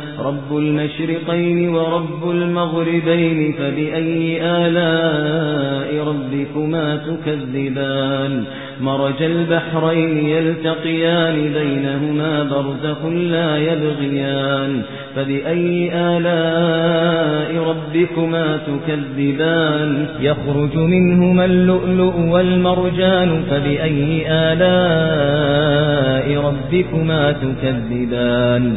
رب المشرقين ورب المغربين فبأي آلاء ربكما تكذبان مرج البحرين يلتقيان بينهما برزخ لا يبغيان فبأي آلاء ربكما تكذبان يخرج منهما اللؤلؤ والمرجان فبأي آلاء ربكما تكذبان